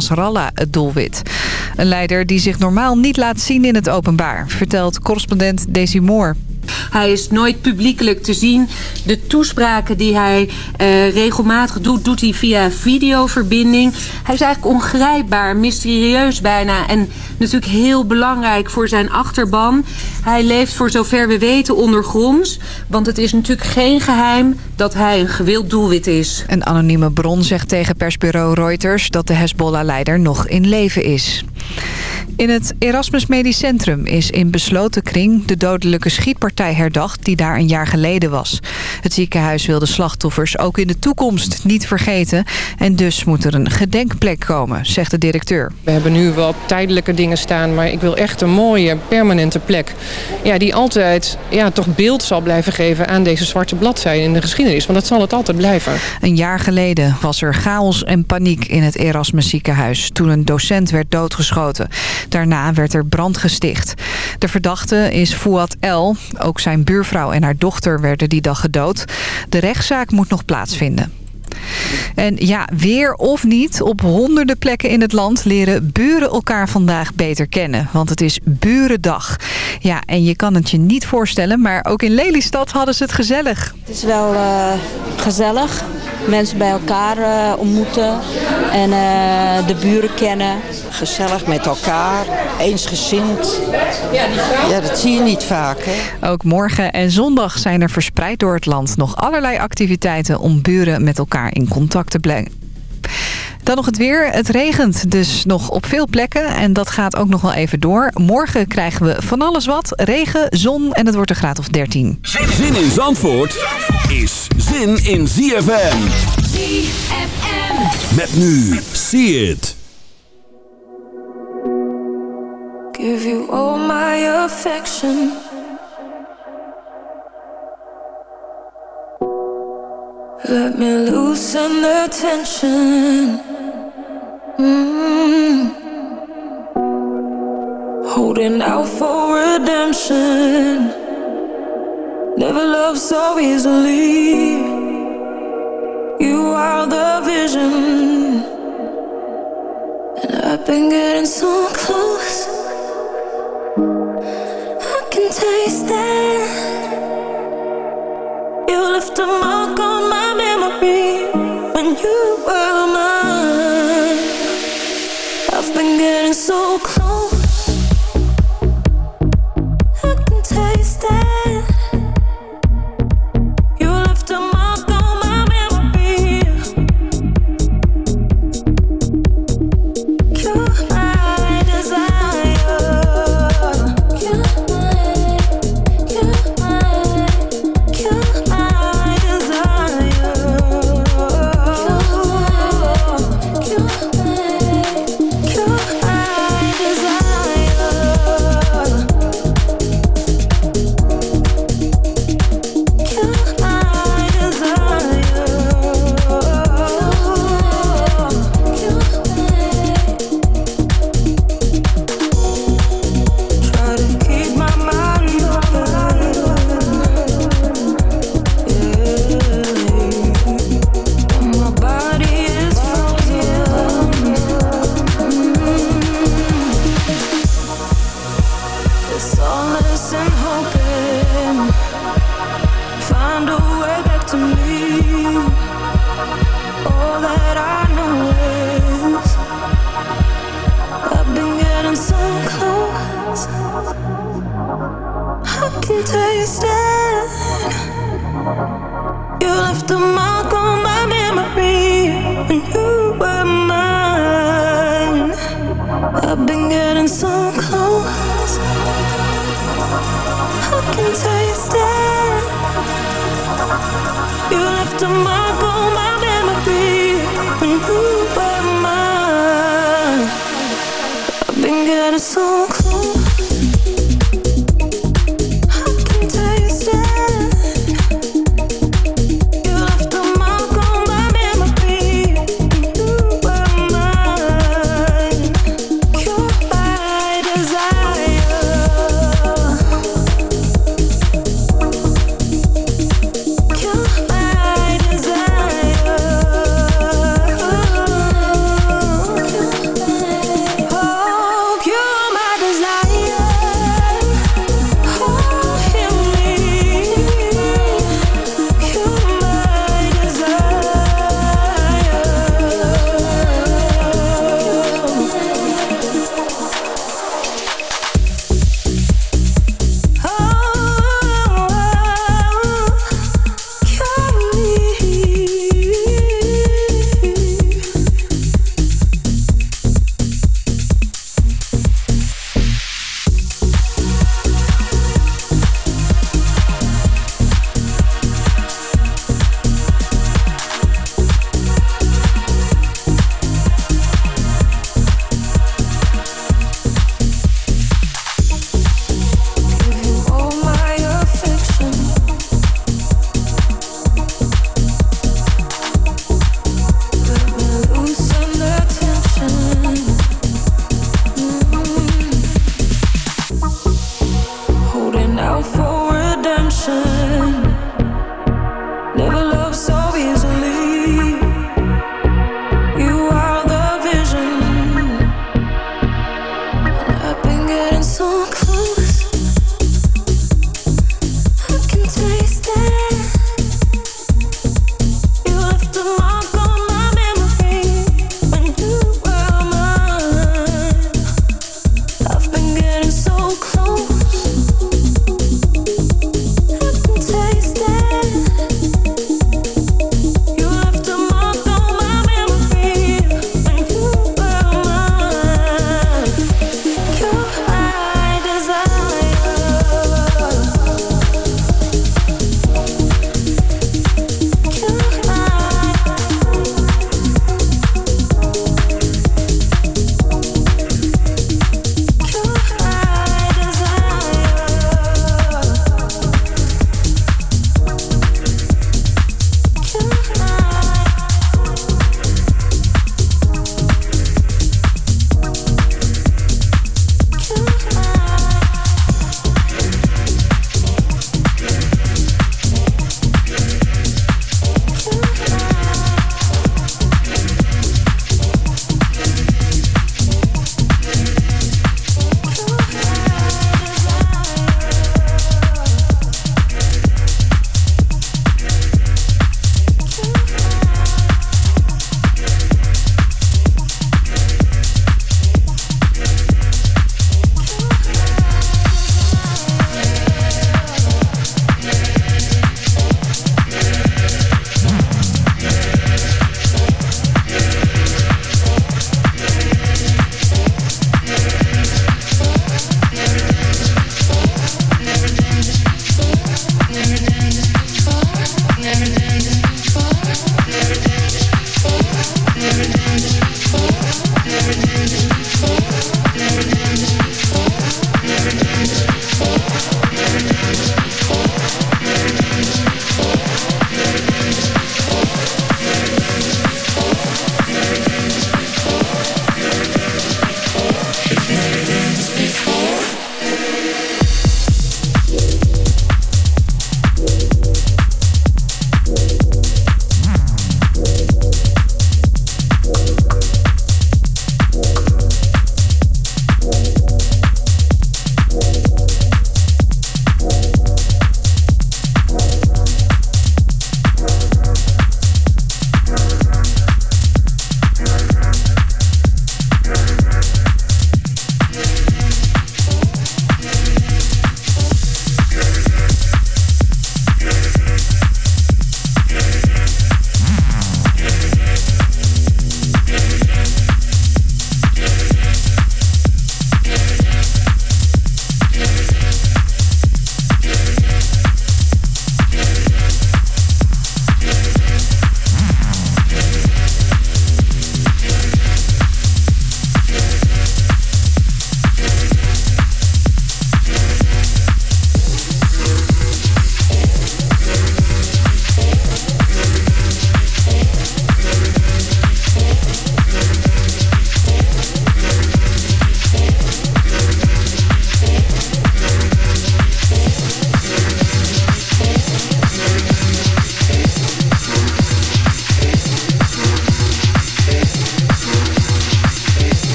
Nasrallah het doelwit. Een leider die zich normaal niet laat zien in het openbaar, vertelt correspondent Daisy Moore. Hij is nooit publiekelijk te zien. De toespraken die hij uh, regelmatig doet, doet hij via videoverbinding. Hij is eigenlijk ongrijpbaar, mysterieus bijna. En natuurlijk heel belangrijk voor zijn achterban. Hij leeft voor zover we weten ondergronds. Want het is natuurlijk geen geheim dat hij een gewild doelwit is. Een anonieme bron zegt tegen persbureau Reuters... dat de Hezbollah-leider nog in leven is. In het Erasmus Medisch Centrum is in besloten kring de dodelijke schietpartij herdacht die daar een jaar geleden was. Het ziekenhuis wil de slachtoffers ook in de toekomst niet vergeten en dus moet er een gedenkplek komen, zegt de directeur. We hebben nu wel tijdelijke dingen staan, maar ik wil echt een mooie permanente plek ja, die altijd ja, toch beeld zal blijven geven aan deze zwarte bladzijde in de geschiedenis, want dat zal het altijd blijven. Een jaar geleden was er chaos en paniek in het Erasmus ziekenhuis toen een docent werd doodgeschoten. Daarna werd er brand gesticht. De verdachte is Fouad El. Ook zijn buurvrouw en haar dochter werden die dag gedood. De rechtszaak moet nog plaatsvinden. En ja, weer of niet, op honderden plekken in het land leren buren elkaar vandaag beter kennen. Want het is Burendag. Ja, en je kan het je niet voorstellen, maar ook in Lelystad hadden ze het gezellig. Het is wel uh, gezellig. Mensen bij elkaar uh, ontmoeten en uh, de buren kennen. Gezellig met elkaar, eensgezind. Ja, dat zie je niet vaak. Hè? Ook morgen en zondag zijn er verspreid door het land nog allerlei activiteiten om buren met elkaar in contact te brengen. Dan nog het weer. Het regent dus nog op veel plekken en dat gaat ook nog wel even door. Morgen krijgen we van alles wat. Regen, zon en het wordt een graad of 13. Zin in Zandvoort is zin in ZFM. ZFM. Met nu, see it. Give you all my affection. Let me loosen the tension. Mm. Holding out for redemption. Never loved so easily. You are the vision. And I've been getting so close. I can taste it. You left a mark on my memory when you were mine.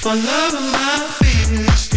for love of my fears.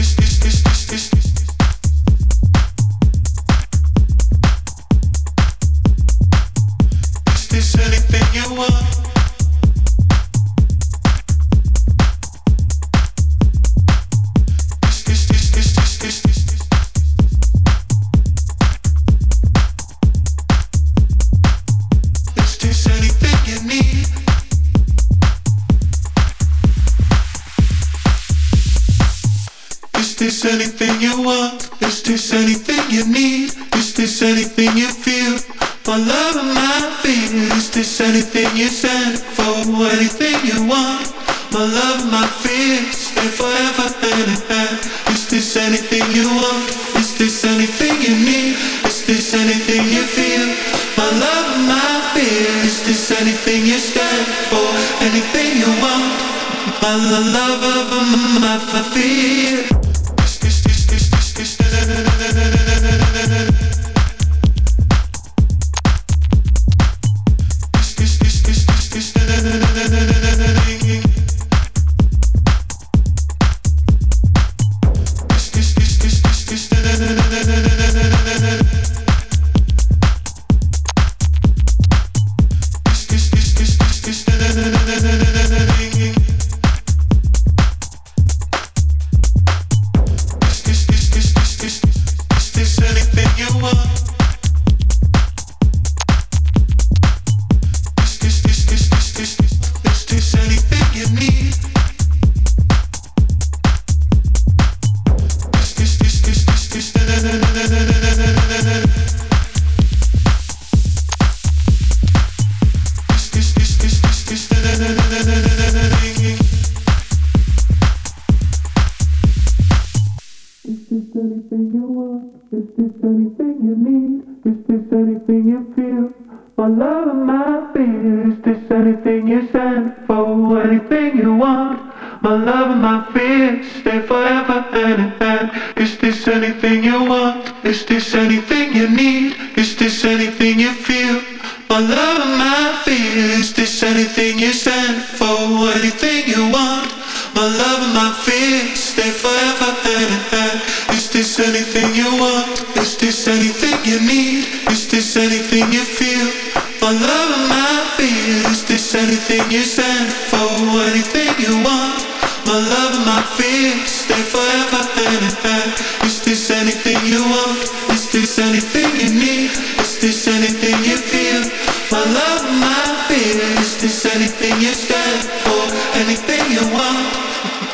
My love and my fears, this anything you stand for, anything you want. My love and my fears, stay forever and hand. Is this anything you want? Is this anything you need? Is this anything you feel? My love and my fears, is this anything you stand for, anything you want? My love and my fears, stay forever and hand. Is this anything you want? Is this anything you need? this anything you feel? My love and my fear. Is this anything you stand for? Anything you want? My love and my fear stay forever and ever. Is this anything you want? Is this anything you need? Is this anything you feel? My love and my fear. Is this anything you stand for? Anything you want?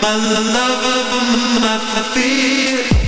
My love and my fear.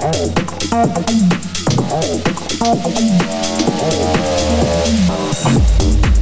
Thank you.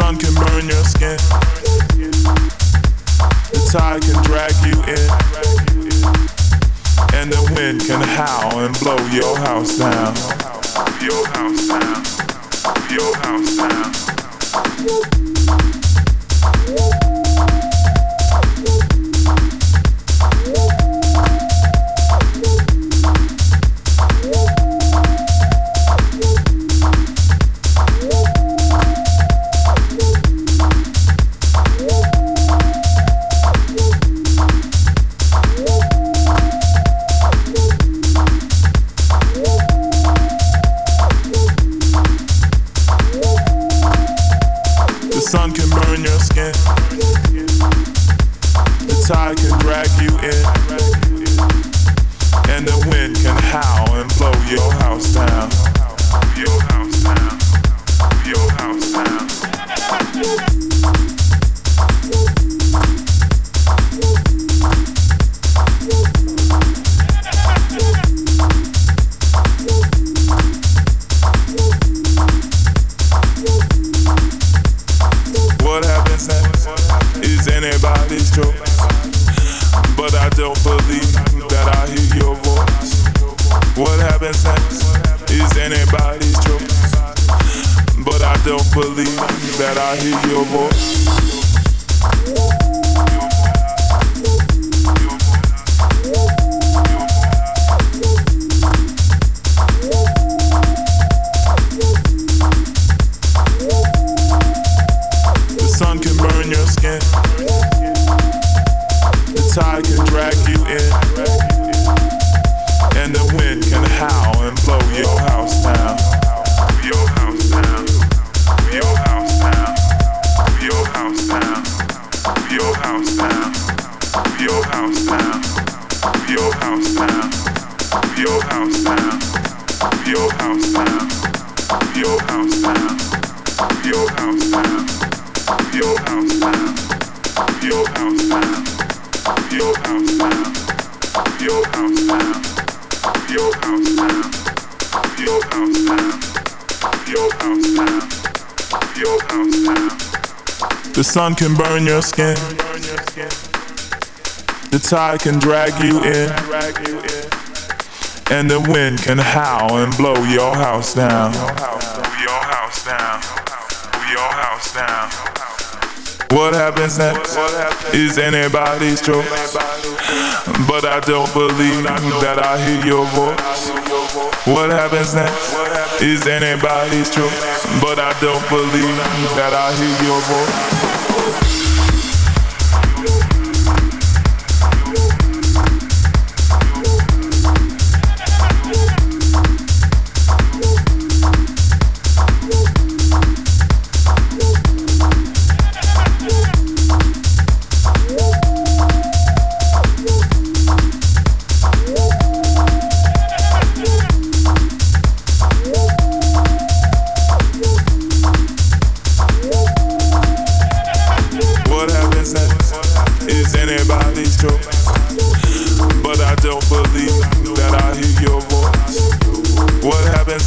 sun can burn your skin. The tide can drag you in. And the wind can howl and blow your house down. Your house down. Your house down. Sun can burn your skin. The tide can drag you in. And the wind can howl and blow your house down. Your house down. Your house down. What happens next is anybody's choice. But I don't believe that I hear your voice. What happens next is anybody's choice. But I don't believe that I hear your voice.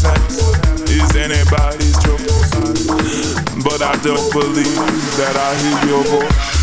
Next is anybody's choice. But I don't believe that I hear your voice.